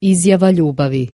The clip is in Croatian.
Izjava ljubavi.